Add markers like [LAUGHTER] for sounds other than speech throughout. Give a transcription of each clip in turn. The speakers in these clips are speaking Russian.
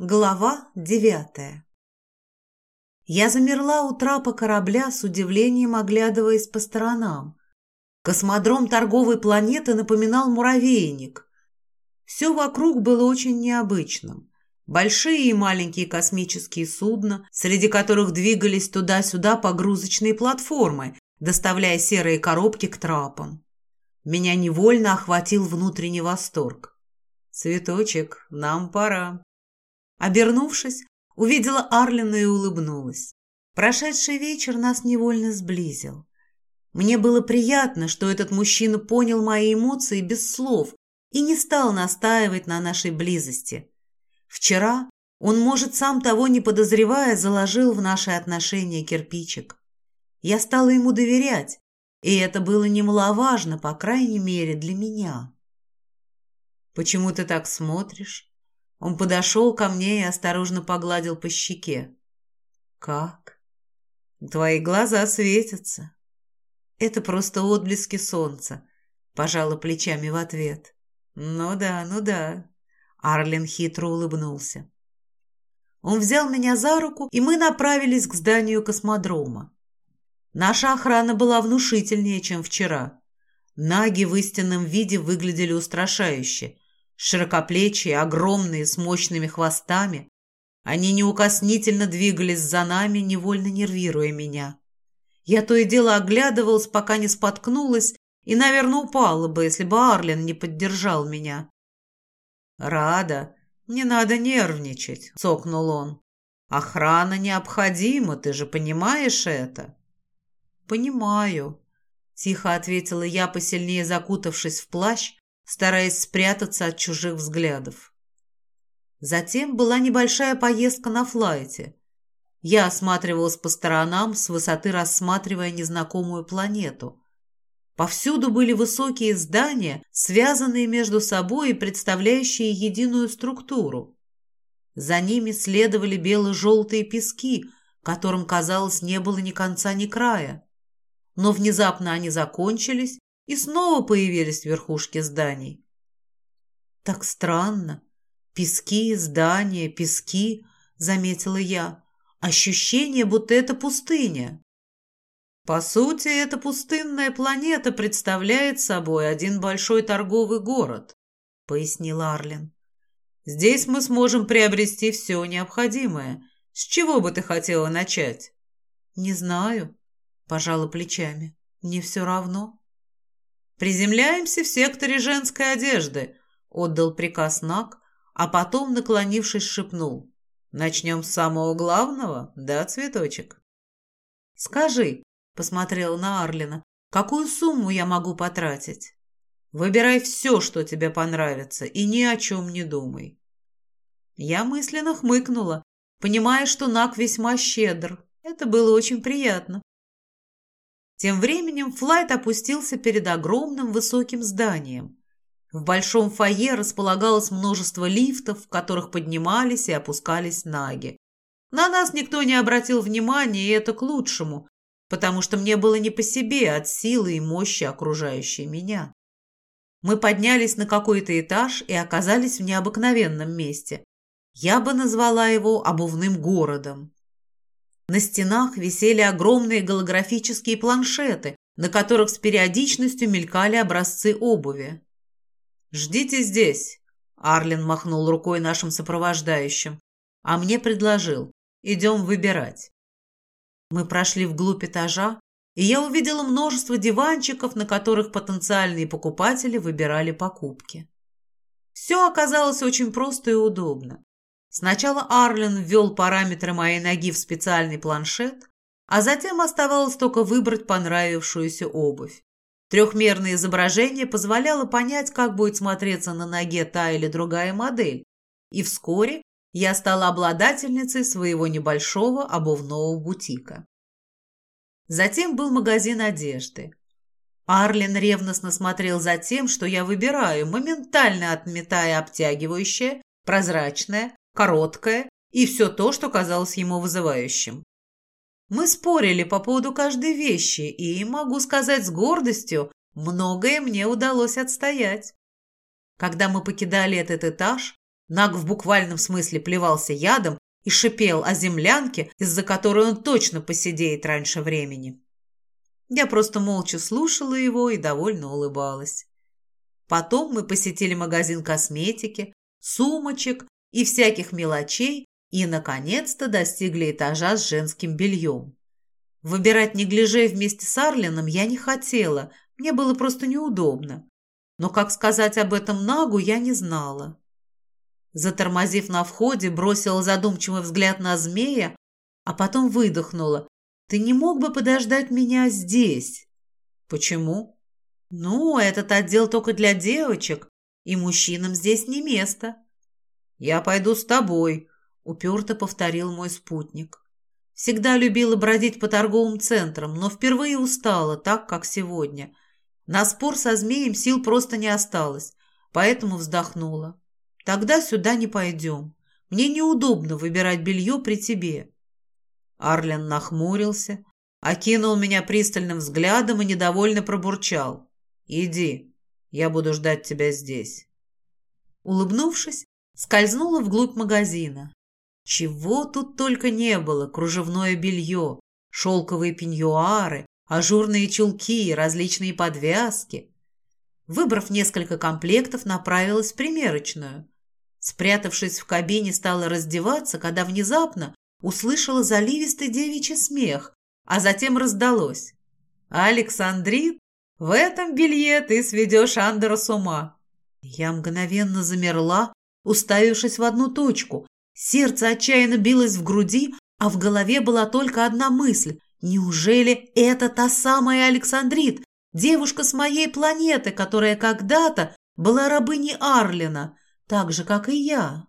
Глава девятая Я замерла у трапа корабля с удивлением, оглядываясь по сторонам. Космодром торговой планеты напоминал муравейник. Все вокруг было очень необычным. Большие и маленькие космические судна, среди которых двигались туда-сюда погрузочные платформы, доставляя серые коробки к трапам. Меня невольно охватил внутренний восторг. «Цветочек, нам пора», Обернувшись, увидела Арлина и улыбнулась. Прошедший вечер нас невольно сблизил. Мне было приятно, что этот мужчина понял мои эмоции без слов и не стал настаивать на нашей близости. Вчера он, может, сам того не подозревая, заложил в наши отношения кирпичик. Я стала ему доверять, и это было немаловажно, по крайней мере, для меня. «Почему ты так смотришь?» Он подошел ко мне и осторожно погладил по щеке. «Как? Твои глаза светятся». «Это просто отблески солнца», — пожала плечами в ответ. «Ну да, ну да». Арлин хитро улыбнулся. Он взял меня за руку, и мы направились к зданию космодрома. Наша охрана была внушительнее, чем вчера. Наги в истинном виде выглядели устрашающе, широкоплечие, огромные, с мощными хвостами. Они неукоснительно двигались за нами, невольно нервируя меня. Я то и дело оглядывалась, пока не споткнулась, и, наверное, упала бы, если бы Арлен не поддержал меня. «Рада, не надо нервничать», — цокнул он. «Охрана необходима, ты же понимаешь это?» «Понимаю», — тихо ответила я, посильнее закутавшись в плащ стараясь спрятаться от чужих взглядов. Затем была небольшая поездка на флайте. Я осматривалась по сторонам, с высоты рассматривая незнакомую планету. Повсюду были высокие здания, связанные между собой и представляющие единую структуру. За ними следовали бело-желтые пески, которым, казалось, не было ни конца, ни края. Но внезапно они закончились, и снова появились верхушки зданий. «Так странно. Пески, здания, пески», — заметила я. «Ощущение, будто это пустыня». «По сути, эта пустынная планета представляет собой один большой торговый город», — пояснил Арлин. «Здесь мы сможем приобрести все необходимое. С чего бы ты хотела начать?» «Не знаю», — пожала плечами. «Мне все равно». «Приземляемся в секторе женской одежды», — отдал приказ Нак, а потом, наклонившись, шепнул. «Начнем с самого главного, да, цветочек?» «Скажи», — посмотрел на Арлина, — «какую сумму я могу потратить?» «Выбирай все, что тебе понравится, и ни о чем не думай». Я мысленно хмыкнула, понимая, что Нак весьма щедр. Это было очень приятно. Тем временем Флайт опустился перед огромным высоким зданием. В большом фойе располагалось множество лифтов, в которых поднимались и опускались наги. На нас никто не обратил внимания, и это к лучшему, потому что мне было не по себе от силы и мощи окружающей меня. Мы поднялись на какой-то этаж и оказались в необыкновенном месте. Я бы назвала его обувным городом. На стенах висели огромные голографические планшеты, на которых с периодичностью мелькали образцы обуви. «Ждите здесь», — Арлин махнул рукой нашим сопровождающим, а мне предложил «идем выбирать». Мы прошли вглубь этажа, и я увидела множество диванчиков, на которых потенциальные покупатели выбирали покупки. Все оказалось очень просто и удобно. Сначала Арлен ввел параметры моей ноги в специальный планшет, а затем оставалось только выбрать понравившуюся обувь. Трехмерное изображение позволяло понять, как будет смотреться на ноге та или другая модель, и вскоре я стала обладательницей своего небольшого обувного бутика. Затем был магазин одежды. Арлен ревностно смотрел за тем, что я выбираю, моментально отметая обтягивающее, прозрачное, короткое и все то, что казалось ему вызывающим. Мы спорили по поводу каждой вещи, и, могу сказать с гордостью, многое мне удалось отстоять. Когда мы покидали этот этаж, Наг в буквальном смысле плевался ядом и шипел о землянке, из-за которой он точно посидеет раньше времени. Я просто молча слушала его и довольно улыбалась. Потом мы посетили магазин косметики, сумочек и всяких мелочей и, наконец-то, достигли этажа с женским бельем. Выбирать неглиже вместе с Арлином я не хотела, мне было просто неудобно. Но как сказать об этом Нагу, я не знала. Затормозив на входе, бросила задумчивый взгляд на змея, а потом выдохнула. «Ты не мог бы подождать меня здесь?» «Почему?» «Ну, этот отдел только для девочек, и мужчинам здесь не место». «Я пойду с тобой», — уперто повторил мой спутник. Всегда любила бродить по торговым центрам, но впервые устала, так, как сегодня. На спор со змеем сил просто не осталось, поэтому вздохнула. Тогда сюда не пойдем. Мне неудобно выбирать белье при тебе. Арлен нахмурился, окинул меня пристальным взглядом и недовольно пробурчал. «Иди, я буду ждать тебя здесь». Улыбнувшись, скользнула вглубь магазина. Чего тут только не было, кружевное белье, шелковые пеньюары, ажурные чулки, различные подвязки. Выбрав несколько комплектов, направилась в примерочную. Спрятавшись в кабине, стала раздеваться, когда внезапно услышала заливистый девичий смех, а затем раздалось. «Александрит, в этом белье ты сведешь Андера с ума. Я мгновенно замерла, уставившись в одну точку. Сердце отчаянно билось в груди, а в голове была только одна мысль. Неужели это та самая Александрит, девушка с моей планеты, которая когда-то была рабыней Арлина, так же, как и я?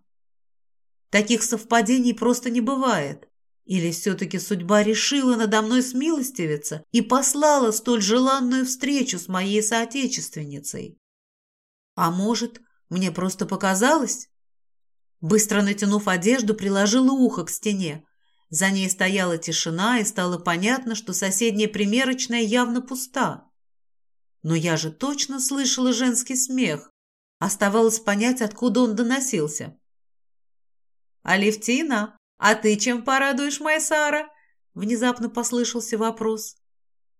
Таких совпадений просто не бывает. Или все-таки судьба решила надо мной смилостивиться и послала столь желанную встречу с моей соотечественницей? А может, мне просто показалось? Быстро натянув одежду, приложила ухо к стене. За ней стояла тишина, и стало понятно, что соседняя примерочная явно пуста. Но я же точно слышала женский смех. Оставалось понять, откуда он доносился. «Алевтина, «А ты чем порадуешь Майсара?» — внезапно послышался вопрос.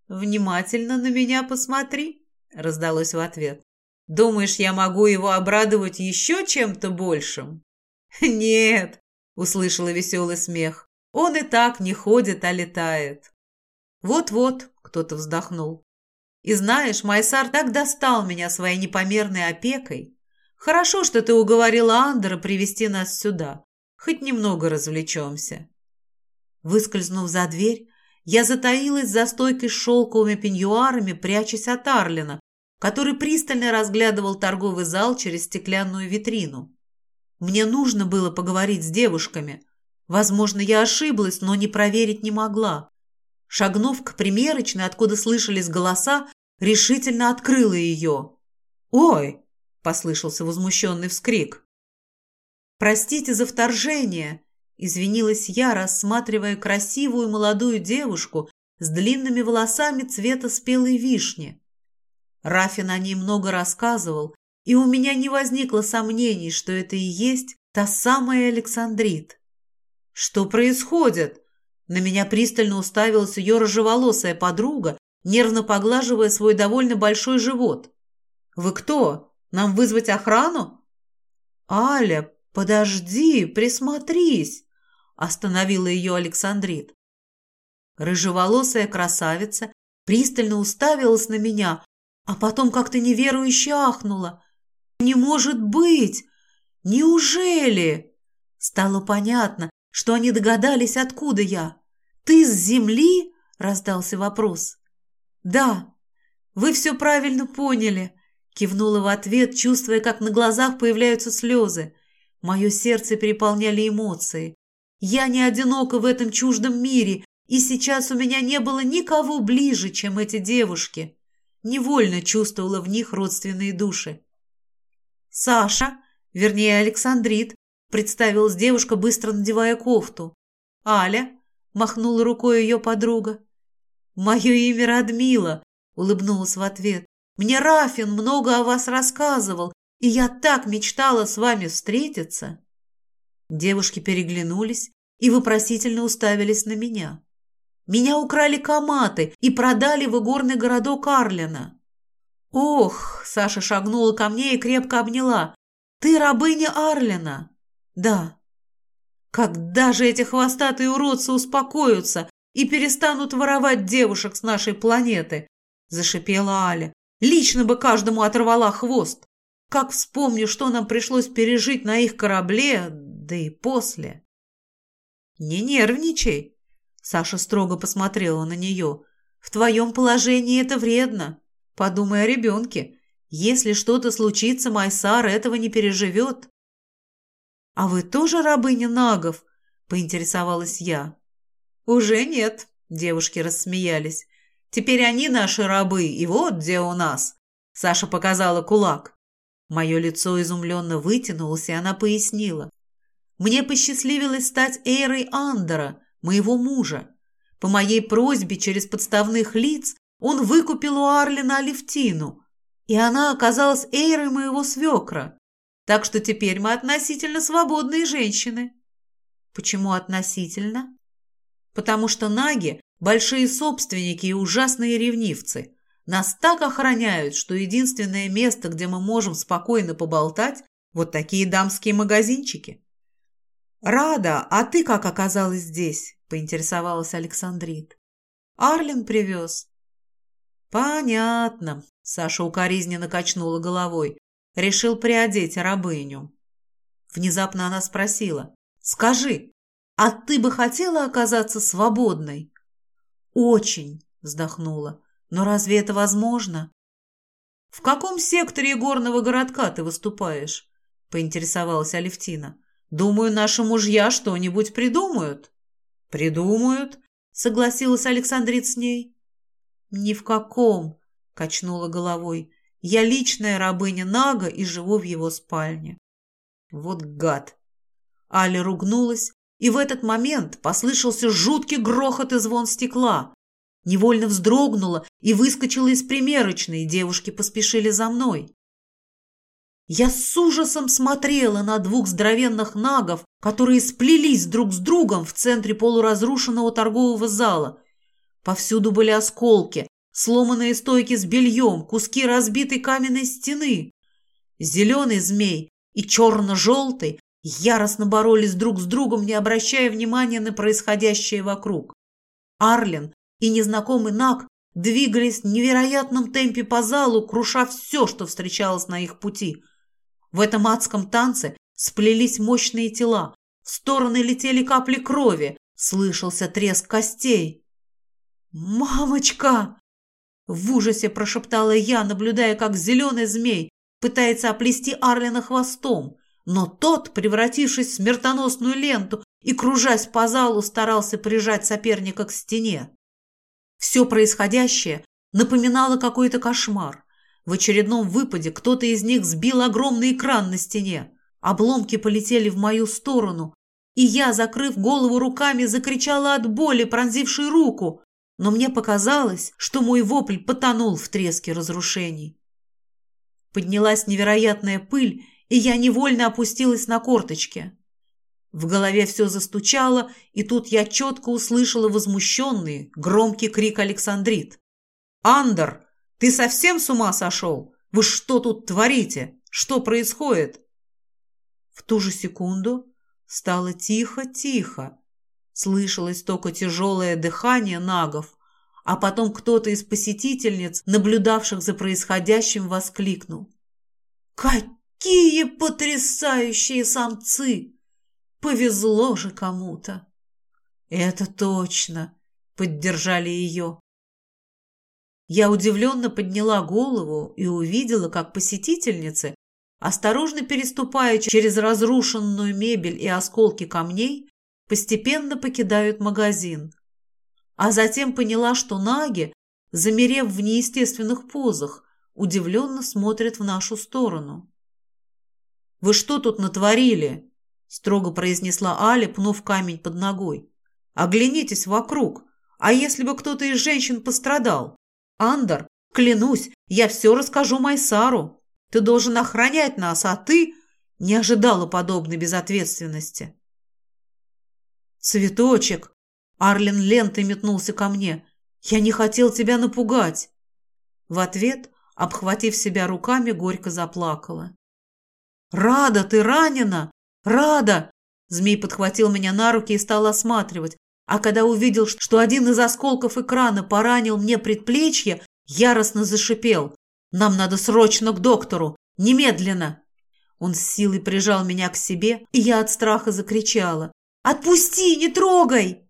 «Внимательно на меня посмотри», — раздалось в ответ. «Думаешь, я могу его обрадовать еще чем-то большим?» [LAUGHS] «Нет», — услышала веселый смех. «Он и так не ходит, а летает». «Вот-вот», — кто-то вздохнул. «И знаешь, Майсар так достал меня своей непомерной опекой. Хорошо, что ты уговорила Андера привести нас сюда. Хоть немного развлечемся. Выскользнув за дверь, я затаилась за стойкой с шелковыми пеньюарами, прячась от Арлина, который пристально разглядывал торговый зал через стеклянную витрину. Мне нужно было поговорить с девушками. Возможно, я ошиблась, но не проверить не могла. Шагнув к примерочной, откуда слышались голоса, решительно открыла ее. «Ой!» – послышался возмущенный вскрик. «Простите за вторжение!» – извинилась я, рассматривая красивую молодую девушку с длинными волосами цвета спелой вишни. Рафин о ней много рассказывал, и у меня не возникло сомнений, что это и есть та самая Александрит. «Что происходит?» На меня пристально уставилась ее рыжеволосая подруга, нервно поглаживая свой довольно большой живот. «Вы кто? Нам вызвать охрану?» «Аля, «Подожди, присмотрись!» – остановила ее Александрит. Рыжеволосая красавица пристально уставилась на меня, а потом как-то неверующе ахнула. «Не может быть! Неужели?» Стало понятно, что они догадались, откуда я. «Ты с земли?» – раздался вопрос. «Да, вы все правильно поняли», – кивнула в ответ, чувствуя, как на глазах появляются слезы. Мое сердце переполняли эмоции. Я не одинока в этом чуждом мире, и сейчас у меня не было никого ближе, чем эти девушки. Невольно чувствовала в них родственные души. «Саша, вернее, Александрит», — представилась девушка, быстро надевая кофту. «Аля», — махнула рукой ее подруга. «Мое имя Радмила», — улыбнулась в ответ. «Мне Рафин много о вас рассказывал, И я так мечтала с вами встретиться!» Девушки переглянулись и вопросительно уставились на меня. «Меня украли коматы и продали в игорный городок Арлина». «Ох!» – Саша шагнула ко мне и крепко обняла. «Ты рабыня Арлина?» «Да». «Когда же эти хвостатые уродцы успокоятся и перестанут воровать девушек с нашей планеты?» – зашипела Аля. «Лично бы каждому оторвала хвост. Как вспомню, что нам пришлось пережить на их корабле, да и после». «Не нервничай», – Саша строго посмотрела на нее. «В твоем положении это вредно. Подумай о ребенке. Если что-то случится, Майсар этого не переживет. «А вы тоже рабыня нагов?» – поинтересовалась я. «Уже нет», – девушки рассмеялись. «Теперь они наши рабы, и вот где у нас». Саша показала кулак. Мое лицо изумленно вытянулось, и она пояснила. «Мне посчастливилось стать Эйрой Андера, моего мужа. По моей просьбе через подставных лиц он выкупил у Арлина Алевтину, и она оказалась Эйрой моего свекра. Так что теперь мы относительно свободные женщины. Почему относительно? Потому что наги – большие собственники и ужасные ревнивцы. Нас так охраняют, что единственное место, где мы можем спокойно поболтать – вот такие дамские магазинчики. «Рада, а ты как оказалась здесь?» – поинтересовалась Александрит. «Арлин привез». «Понятно», – Саша укоризненно качнула головой. «Решил приодеть рабыню». Внезапно она спросила. «Скажи, а ты бы хотела оказаться свободной?» «Очень», – вздохнула. «Но разве это возможно?» «В каком секторе горного городка ты выступаешь?» – поинтересовалась Алевтина. «Думаю, наши мужья что-нибудь придумают». «Придумают», – согласилась Александрит с ней. «Ни в каком», — качнула головой. «Я личная рабыня Нага и живу в его спальне». Вот гад! Аля ругнулась, и в этот момент послышался жуткий грохот и звон стекла. Невольно вздрогнула и выскочила из примерочной, девушки поспешили за мной. Я с ужасом смотрела на двух здоровенных нагов, которые сплелись друг с другом в центре полуразрушенного торгового зала Повсюду были осколки, сломанные стойки с бельем, куски разбитой каменной стены. Зеленый змей и черно-желтый яростно боролись друг с другом, не обращая внимания на происходящее вокруг. Арлен и незнакомый Наг двигались в невероятном темпе по залу, круша все, что встречалось на их пути. В этом адском танце сплелись мощные тела, в стороны летели капли крови, слышался треск костей. «Мамочка!» В ужасе прошептала я, наблюдая, как зеленый змей пытается оплести Арлина хвостом, но тот, превратившись в смертоносную ленту и кружась по залу, старался прижать соперника к стене. Все происходящее напоминало какой-то кошмар. В очередном выпаде кто-то из них сбил огромный экран на стене. Обломки полетели в мою сторону, и я, закрыв голову руками, закричала от боли, пронзившей руку но мне показалось, что мой вопль потонул в треске разрушений. Поднялась невероятная пыль, и я невольно опустилась на корточки. В голове все застучало, и тут я четко услышала возмущенный, громкий крик Александрит. «Андер, ты совсем с ума сошел? Вы что тут творите? Что происходит?» В ту же секунду стало тихо-тихо, Слышалось только тяжелое дыхание нагов, а потом кто-то из посетительниц, наблюдавших за происходящим, воскликнул. «Какие потрясающие самцы! Повезло же кому-то!» «Это точно!» — поддержали ее. Я удивленно подняла голову и увидела, как посетительницы, осторожно переступая через разрушенную мебель и осколки камней, постепенно покидают магазин. А затем поняла, что наги, замерев в неестественных позах, удивленно смотрят в нашу сторону. «Вы что тут натворили?» – строго произнесла Аля, пнув камень под ногой. «Оглянитесь вокруг. А если бы кто-то из женщин пострадал? Андер, клянусь, я все расскажу Майсару». Ты должен охранять нас, а ты не ожидала подобной безответственности. «Цветочек!» Арлен лентой метнулся ко мне. «Я не хотел тебя напугать!» В ответ, обхватив себя руками, горько заплакала. «Рада, ты ранена! Рада!» Змей подхватил меня на руки и стал осматривать, а когда увидел, что один из осколков экрана поранил мне предплечье, яростно зашипел. «Нам надо срочно к доктору! Немедленно!» Он с силой прижал меня к себе, и я от страха закричала. «Отпусти, не трогай!»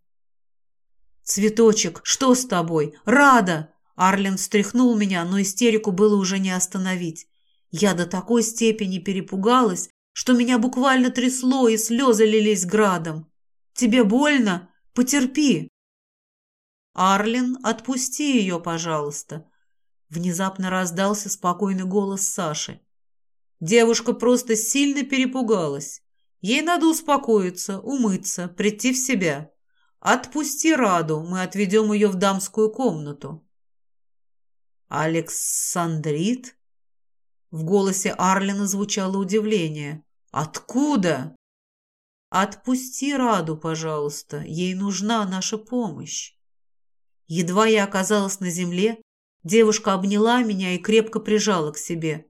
«Цветочек, что с тобой? Рада!» Арлен встряхнул меня, но истерику было уже не остановить. Я до такой степени перепугалась, что меня буквально трясло, и слезы лились градом. «Тебе больно? Потерпи!» «Арлен, отпусти ее, пожалуйста!» Внезапно раздался спокойный голос Саши. Девушка просто сильно перепугалась. Ей надо успокоиться, умыться, прийти в себя. Отпусти Раду, мы отведем ее в дамскую комнату. Александрит? В голосе Арлина звучало удивление. Откуда? Отпусти Раду, пожалуйста, ей нужна наша помощь. Едва я оказалась на земле, девушка обняла меня и крепко прижала к себе.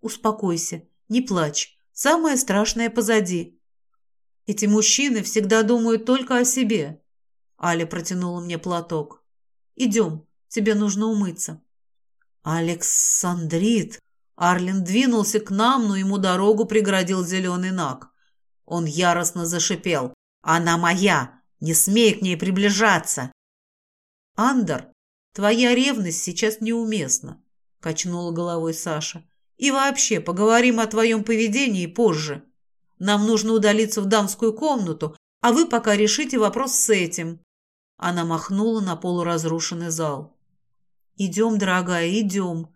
Успокойся, не плачь. Самое страшное позади. Эти мужчины всегда думают только о себе. Аля протянула мне платок. Идем, тебе нужно умыться. Александрит. Арлин двинулся к нам, но ему дорогу преградил зеленый наг. Он яростно зашипел. «Она моя! Не смей к ней приближаться!» «Андер, твоя ревность сейчас неуместна», — качнула головой Саша. И вообще, поговорим о твоем поведении позже. Нам нужно удалиться в дамскую комнату, а вы пока решите вопрос с этим». Она махнула на полуразрушенный зал. «Идем, дорогая, идем».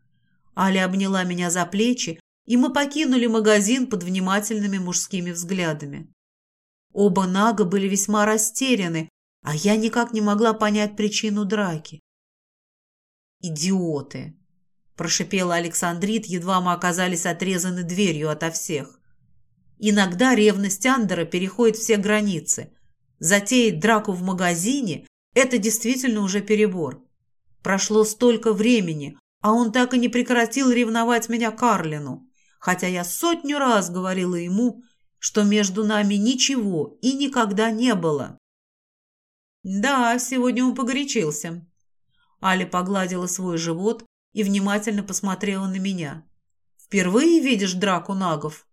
Аля обняла меня за плечи, и мы покинули магазин под внимательными мужскими взглядами. Оба Нага были весьма растеряны, а я никак не могла понять причину драки. «Идиоты!» Прошипела Александрит, едва мы оказались отрезаны дверью ото всех. Иногда ревность Андера переходит все границы. Затеять драку в магазине – это действительно уже перебор. Прошло столько времени, а он так и не прекратил ревновать меня Карлину, хотя я сотню раз говорила ему, что между нами ничего и никогда не было. Да, сегодня он погорячился. Аля погладила свой живот, и внимательно посмотрела на меня. «Впервые видишь драку нагов?»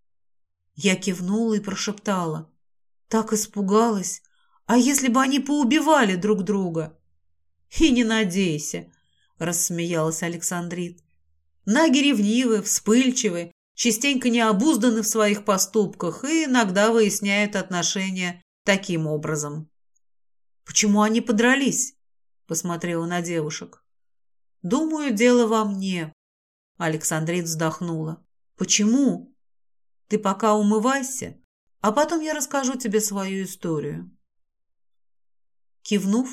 Я кивнула и прошептала. Так испугалась. А если бы они поубивали друг друга? И не надейся, рассмеялась Александрит. Наги ревнивы, вспыльчивы, частенько необузданы в своих поступках и иногда выясняют отношения таким образом. «Почему они подрались?» – посмотрела на девушек. Думаю, дело во мне. Александрит вздохнула. Почему? Ты пока умывайся, а потом я расскажу тебе свою историю. Кивнув,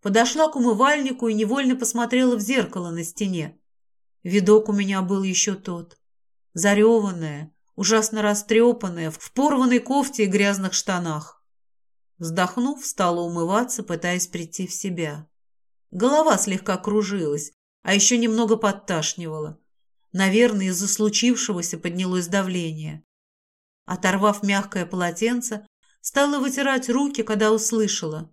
подошла к умывальнику и невольно посмотрела в зеркало на стене. Видок у меня был еще тот. Зареванная, ужасно растрепанная, в порванной кофте и грязных штанах. Вздохнув, стала умываться, пытаясь прийти в себя. Голова слегка кружилась, а еще немного подташнивало. Наверное, из-за случившегося поднялось давление. Оторвав мягкое полотенце, стала вытирать руки, когда услышала.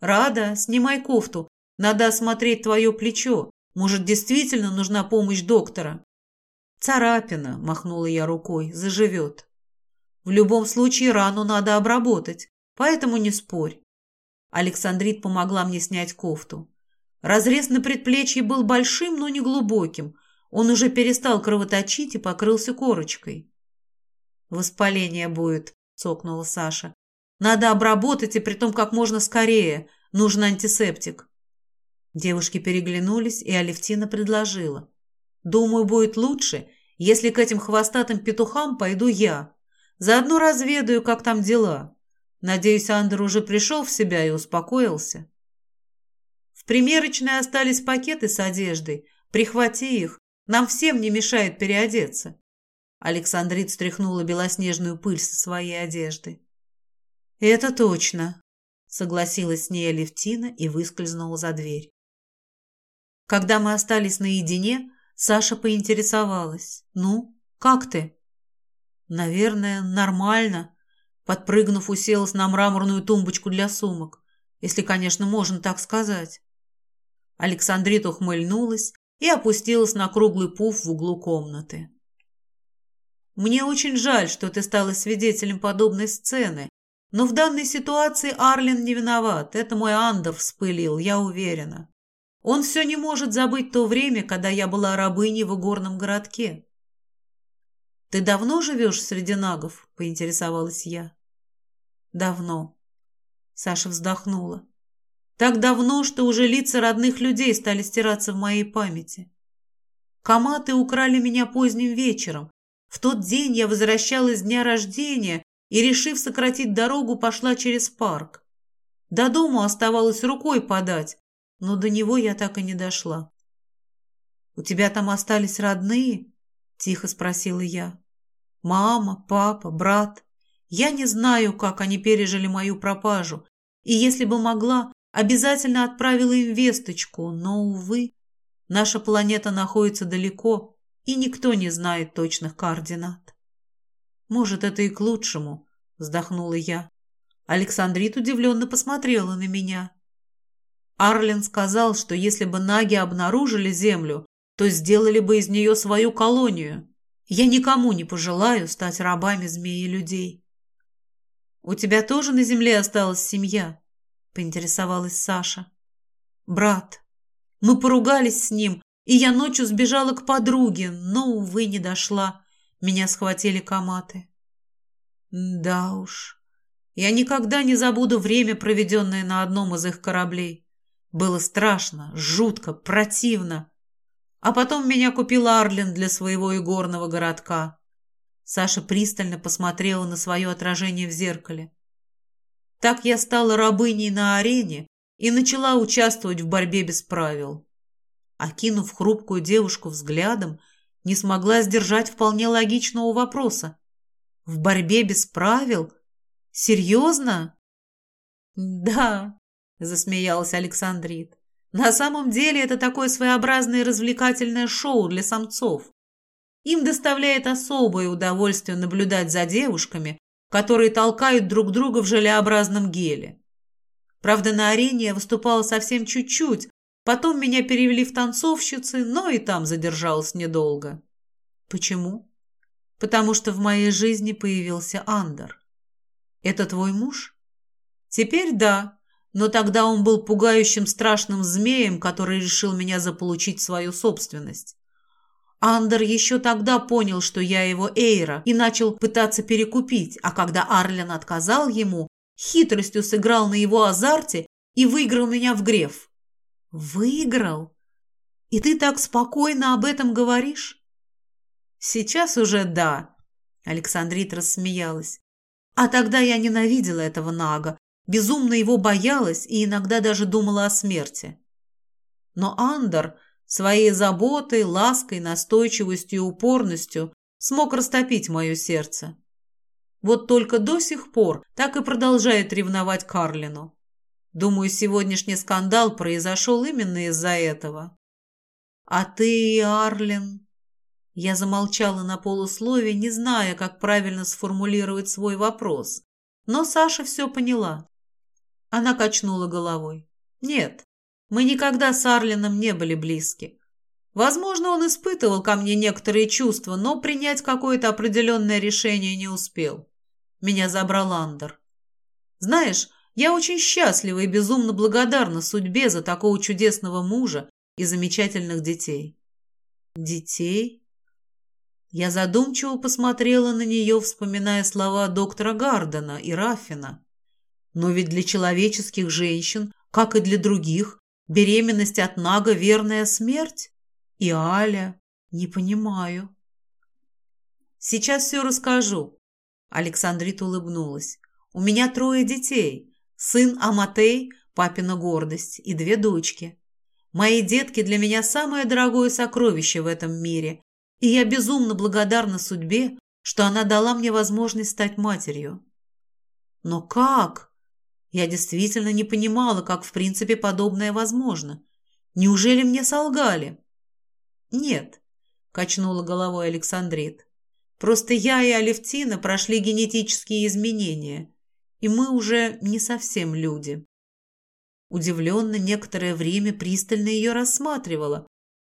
«Рада, снимай кофту. Надо осмотреть твое плечо. Может, действительно нужна помощь доктора?» «Царапина», — махнула я рукой, — «заживет». «В любом случае рану надо обработать, поэтому не спорь». Александрит помогла мне снять кофту. Разрез на предплечье был большим, но не глубоким. Он уже перестал кровоточить и покрылся корочкой. «Воспаление будет», — цокнула Саша. «Надо обработать, и притом как можно скорее. Нужен антисептик». Девушки переглянулись, и Алевтина предложила. «Думаю, будет лучше, если к этим хвостатым петухам пойду я. Заодно разведаю, как там дела. Надеюсь, Андер уже пришел в себя и успокоился». В примерочной остались пакеты с одеждой. Прихвати их. Нам всем не мешает переодеться. Александрит стряхнула белоснежную пыль со своей одежды. «Это точно», — согласилась с ней Алевтина и выскользнула за дверь. Когда мы остались наедине, Саша поинтересовалась. «Ну, как ты?» «Наверное, нормально», — подпрыгнув, уселась на мраморную тумбочку для сумок, если, конечно, можно так сказать. Александрита ухмыльнулась и опустилась на круглый пуф в углу комнаты. Мне очень жаль, что ты стала свидетелем подобной сцены, но в данной ситуации Арлин не виноват. Это мой Андер вспылил, я уверена. Он все не может забыть то время, когда я была рабыней в игорном городке. «Ты давно живешь среди нагов?» – поинтересовалась я. «Давно». Саша вздохнула. «Так давно, что уже лица родных людей стали стираться в моей памяти. Коматы украли меня поздним вечером, в тот день я возвращалась с дня рождения и, решив сократить дорогу, пошла через парк. До дому оставалось рукой подать, но до него я так и не дошла. «У тебя там остались родные?» – тихо спросила я. «Мама, папа, брат. Я не знаю, как они пережили мою пропажу, и если бы могла, обязательно отправила им весточку, но, увы, наша планета находится далеко, и никто не знает точных координат. «Может, это и к лучшему», — вздохнула я. Александрит удивленно посмотрела на меня. Арлен сказал, что если бы наги обнаружили Землю, то сделали бы из нее свою колонию. Я никому не пожелаю стать рабами змеи людей. «У тебя тоже на Земле осталась семья?» — поинтересовалась Саша. «Брат. Мы поругались с ним, и я ночью сбежала к подруге, но, увы, не дошла. Меня схватили коматы. Да уж. Я никогда не забуду время, проведенное на одном из их кораблей. Было страшно, жутко, противно. А потом меня купил Арлен для своего игорного городка. Саша пристально посмотрела на свое отражение в зеркале. Так я стала рабыней на арене и начала участвовать в борьбе без правил окинув хрупкую девушку взглядом, не смогла сдержать вполне логичного вопроса. «В борьбе без правил? Серьезно?» «Да», — засмеялась Александрит. «На самом деле это такое своеобразное развлекательное шоу для самцов. Им доставляет особое удовольствие наблюдать за девушками, которые толкают друг друга в желеобразном геле. Правда, на арене я выступала совсем чуть-чуть, Потом меня перевели в танцовщицы, но и там задержалась недолго. Почему? Потому что в моей жизни появился Андер. Это твой муж? Теперь да, но тогда он был пугающим страшным змеем, который решил меня заполучить в свою собственность. Андер еще тогда понял, что я его Эйра, и начал пытаться перекупить, а когда Арлен отказал ему, хитростью сыграл на его азарте и выиграл меня в греф. Выиграл? И ты так спокойно об этом говоришь? Сейчас уже да. Александрит рассмеялась. А тогда я ненавидела этого Нага, безумно его боялась и иногда даже думала о смерти. Но Андер своей заботой, лаской, настойчивостью и упорностью смог растопить мое сердце. Вот только до сих пор так и продолжает ревновать Карлину. Думаю, сегодняшний скандал произошел именно из-за этого. А ты, Арлен... Я замолчала на полуслове, не зная, как правильно сформулировать свой вопрос. Но Саша все поняла. Она качнула головой. Нет, мы никогда с Арлином не были близки. Возможно, он испытывал ко мне некоторые чувства, но принять какое-то определенное решение не успел. Меня забрал Андер. Знаешь, я очень счастлива и безумно благодарна судьбе за такого чудесного мужа и замечательных детей. Детей? Я задумчиво посмотрела на нее, вспоминая слова доктора Гардена и Рафина. Но ведь для человеческих женщин, как и для других, беременность от Нага – верная смерть. И Аля, не понимаю. Сейчас все расскажу. Александрита улыбнулась. У меня трое детей. Сын Аматей – папина гордость, и две дочки. Мои детки для меня самое дорогое сокровище в этом мире, И я безумно благодарна судьбе, что она дала мне возможность стать матерью. Но как? Я действительно не понимала, как в принципе подобное возможно. Неужели мне солгали? Нет, качнула головой Александрит. Просто я и Алевтина прошли генетические изменения, и мы уже не совсем люди. Удивленно некоторое время пристально ее рассматривала,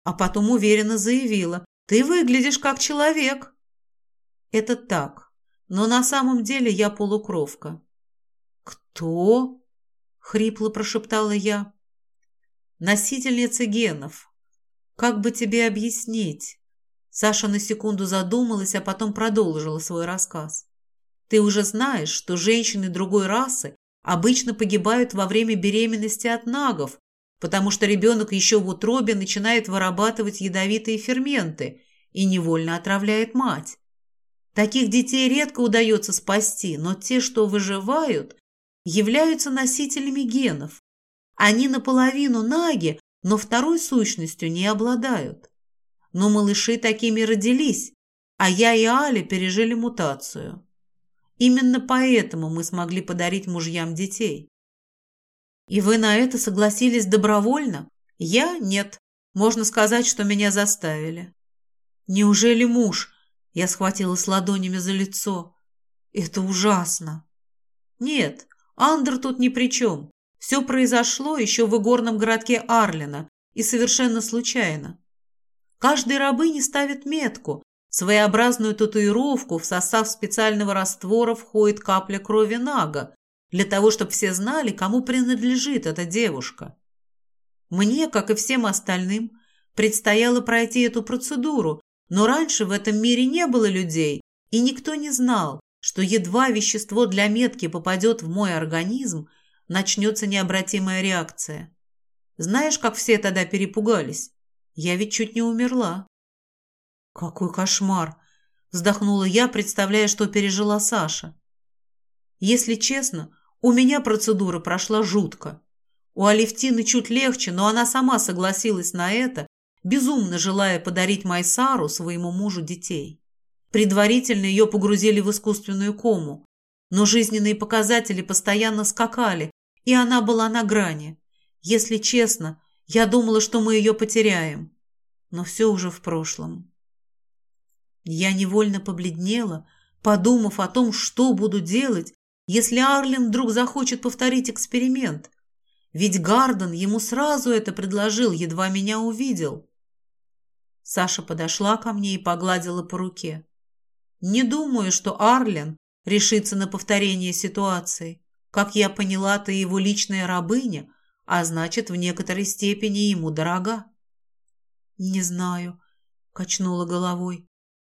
а потом уверенно заявила, «Ты выглядишь как человек». «Это так, но на самом деле я полукровка». «Кто?» — хрипло прошептала я. «Носительница генов. Как бы тебе объяснить?» Саша на секунду задумалась, а потом продолжила свой рассказ. «Ты уже знаешь, что женщины другой расы обычно погибают во время беременности от нагов, потому что ребенок еще в утробе начинает вырабатывать ядовитые ферменты и невольно отравляет мать. Таких детей редко удается спасти, но те, что выживают, являются носителями генов. Они наполовину наги, но второй сущностью не обладают. Но малыши такими родились, а я и Али пережили мутацию. Именно поэтому мы смогли подарить мужьям детей. И вы на это согласились добровольно? Я – нет. Можно сказать, что меня заставили. Неужели муж? Я схватилась ладонями за лицо. Это ужасно. Нет, Андер тут ни при чем. Все произошло еще в игорном городке Арлина и совершенно случайно. Каждой рабыне ставит метку, своеобразную татуировку, в состав специального раствора входит капля крови Нага, для того, чтобы все знали, кому принадлежит эта девушка. Мне, как и всем остальным, предстояло пройти эту процедуру, но раньше в этом мире не было людей, и никто не знал, что едва вещество для метки попадет в мой организм, начнется необратимая реакция. Знаешь, как все тогда перепугались? Я ведь чуть не умерла. Какой кошмар! Вздохнула я, представляя, что пережила Саша. Если честно, у меня процедура прошла жутко. У Алевтины чуть легче, но она сама согласилась на это, безумно желая подарить Майсару, своему мужу, детей. Предварительно ее погрузили в искусственную кому, но жизненные показатели постоянно скакали, и она была на грани. Если честно, я думала, что мы ее потеряем. Но все уже в прошлом. Я невольно побледнела, подумав о том, что буду делать, если Арлин вдруг захочет повторить эксперимент. Ведь Гарден ему сразу это предложил, едва меня увидел. Саша подошла ко мне и погладила по руке. Не думаю, что Арлин решится на повторение ситуации. Как я поняла, ты его личная рабыня, а значит, в некоторой степени ему дорога. Не знаю, качнула головой.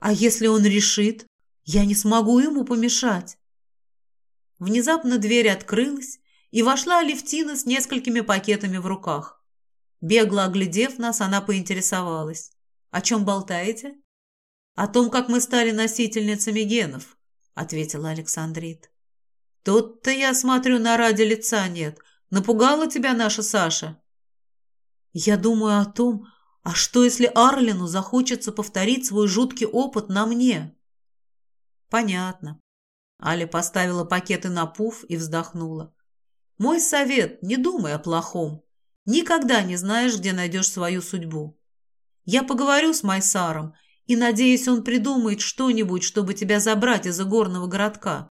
А если он решит, я не смогу ему помешать. Внезапно дверь открылась, и вошла Алевтина с несколькими пакетами в руках. Бегло оглядев нас, она поинтересовалась. «О чем болтаете?» «О том, как мы стали носительницами генов», — ответила Александрит. «Тут-то, я смотрю, на ради лица нет. Напугала тебя наша Саша?» «Я думаю о том, а что, если Арлину захочется повторить свой жуткий опыт на мне? Понятно. Аля поставила пакеты на пуф и вздохнула. Мой совет – не думай о плохом. Никогда не знаешь, где найдешь свою судьбу. Я поговорю с Майсаром и надеюсь, он придумает что-нибудь, чтобы тебя забрать из игорного городка.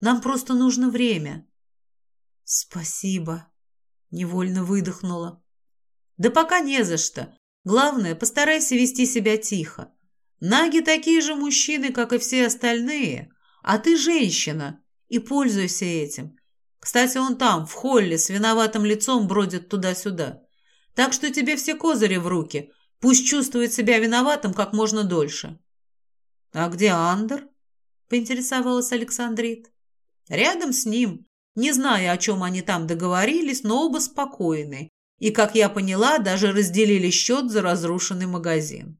Нам просто нужно время. Спасибо. Невольно выдохнула. Да пока не за что. Главное, постарайся вести себя тихо. Наги такие же мужчины, как и все остальные, а ты женщина, и пользуйся этим. Кстати, он там, в холле, с виноватым лицом бродит туда-сюда. Так что тебе все козыри в руки. Пусть чувствует себя виноватым как можно дольше. — А где Андер? — поинтересовалась Александрит. — Рядом с ним. Не знаю, о чем они там договорились, но оба спокойны и, как я поняла, даже разделили счет за разрушенный магазин.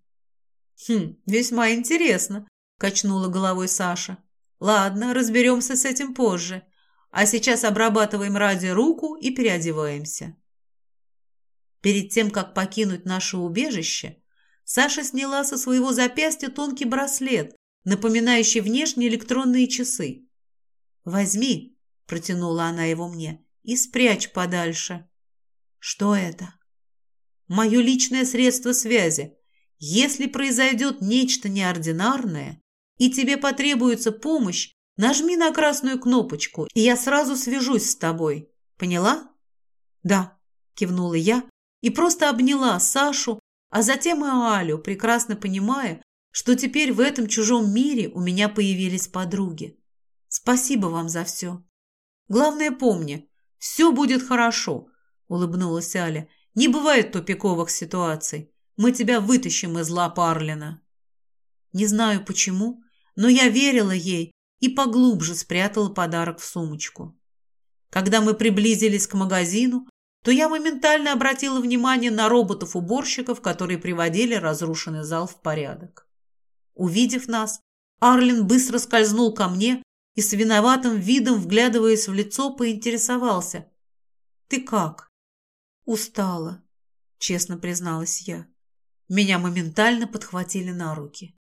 «Хм, весьма интересно», – качнула головой Саша. «Ладно, разберемся с этим позже. А сейчас обрабатываем ради руку и переодеваемся». Перед тем, как покинуть наше убежище, Саша сняла со своего запястья тонкий браслет, напоминающий внешне электронные часы. «Возьми», — протянула она его мне, — «и спрячь подальше». «Что это?» «Мое личное средство связи. Если произойдет нечто неординарное, и тебе потребуется помощь, нажми на красную кнопочку, и я сразу свяжусь с тобой. Поняла?» «Да», — кивнула я и просто обняла Сашу, а затем и Алю, прекрасно понимая, что теперь в этом чужом мире у меня появились подруги. Спасибо вам за все. Главное помни, все будет хорошо, улыбнулась Аля. Не бывает тупиковых ситуаций. Мы тебя вытащим из лап Арлина. Не знаю почему, но я верила ей и поглубже спрятала подарок в сумочку. Когда мы приблизились к магазину, то я моментально обратила внимание на роботов-уборщиков, которые приводили разрушенный зал в порядок. Увидев нас, Арлин быстро скользнул ко мне и с виноватым видом, вглядываясь в лицо, поинтересовался. «Ты как?» «Устала», — честно призналась я. Меня моментально подхватили на руки.